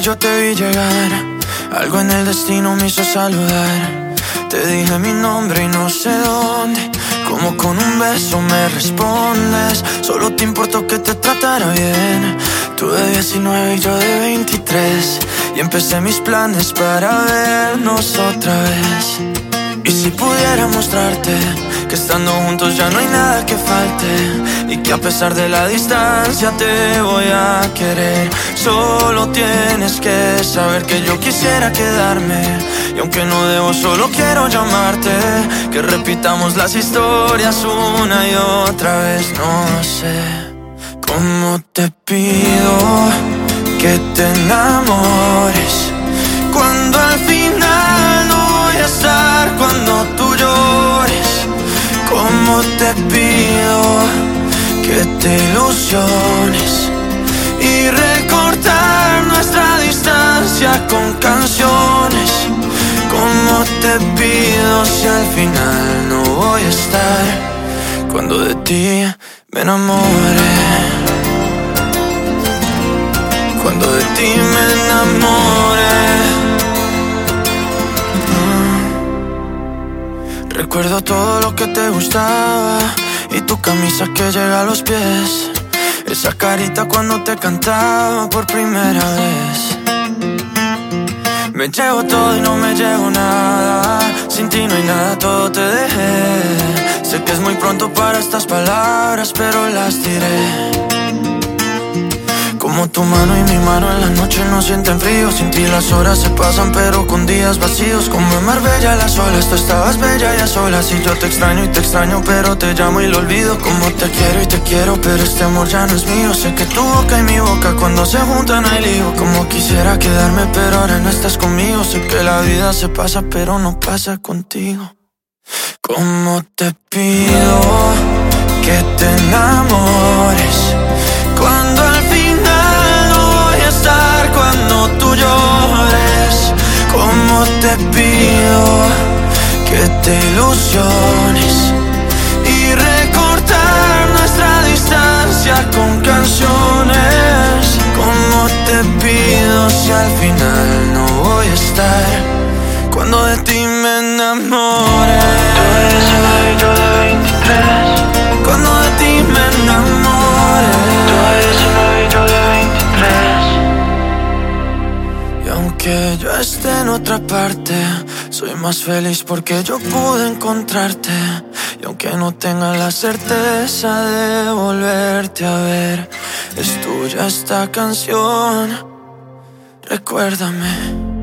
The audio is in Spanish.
yo te vi llegar, algo en el destino me hizo saludar. Te dije mi nombre y no sé dónde. Como con un beso me respondes. Solo te importó que te tratara bien. Tú de 19 y yo de 23. Y empecé mis planes para vernos otra vez. Y si pudiera mostrarte que estando juntos ya no hay nada que falte y que a pesar de la distancia te voy a querer. Solo tienes que saber que yo quisiera quedarme y aunque no debo solo quiero llamarte que repitamos las historias una y otra vez. No sé cómo te pido que te enamores cuando al final no voy a estar cuando tú llores. Como te pido que te ilusiones y recortar nuestra distancia con canciones. Como te pido si al final no voy a estar cuando de ti me enamore. Cuando de ti me enamore. Recuerdo todo lo que te gustaba y tu camisa que llega a los pies. Esa carita cuando te cantaba por primera vez. Me llevo todo y no me llevo nada. Sin ti no hay nada, todo te dejé. Sé que es muy pronto para estas palabras, pero las diré. Como tu mano y mi mano en la noche no sienten frío Sin ti las horas se pasan pero días vacíos Como en Marbella. Las olas, tú estabas bella y a solas Y yo te extraño y te extraño pero te llamo y lo olvido. Como te quiero y te quiero pero este amor ya no es mío. Sé que tu boca y mi boca cuando se juntan hay lío. Como quisiera quedarme pero ahora no estás conmigo. Sé que la vida se pasa pero no pasa contigo. Como te pido que te enamores que te ilusiones Y recortar nuestra distancia con canciones. Como te pido si al final no voy a estar Cuando de ti me enamore 23. Y aunque yo esté en otra parte, soy más feliz porque yo pude encontrarte. Y aunque no tenga la certeza de volverte a ver, es tuya esta canción. Recuérdame.